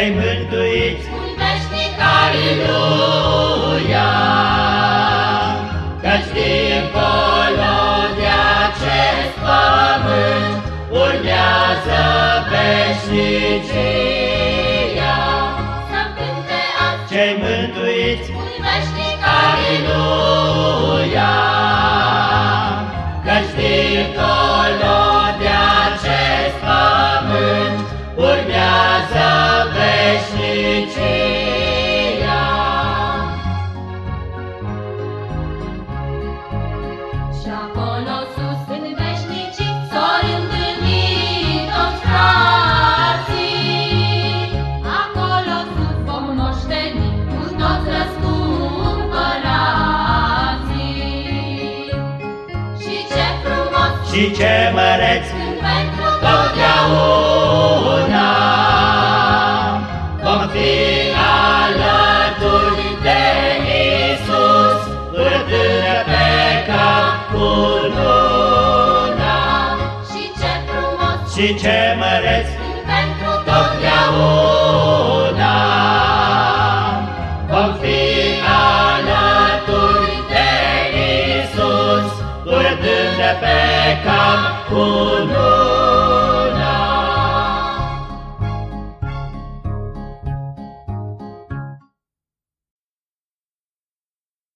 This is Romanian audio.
cei mântuiți, spun veșnicarii căci dincolo de acest pământ urmează veșnicia. Să cânte cei mântuiți, spun veșnicarii Și ce frumos Și ce măreț. când pentru totdeauna Și ce măreț când pentru totdeauna vom fi alături de Isus, urmând pe cap cu luna.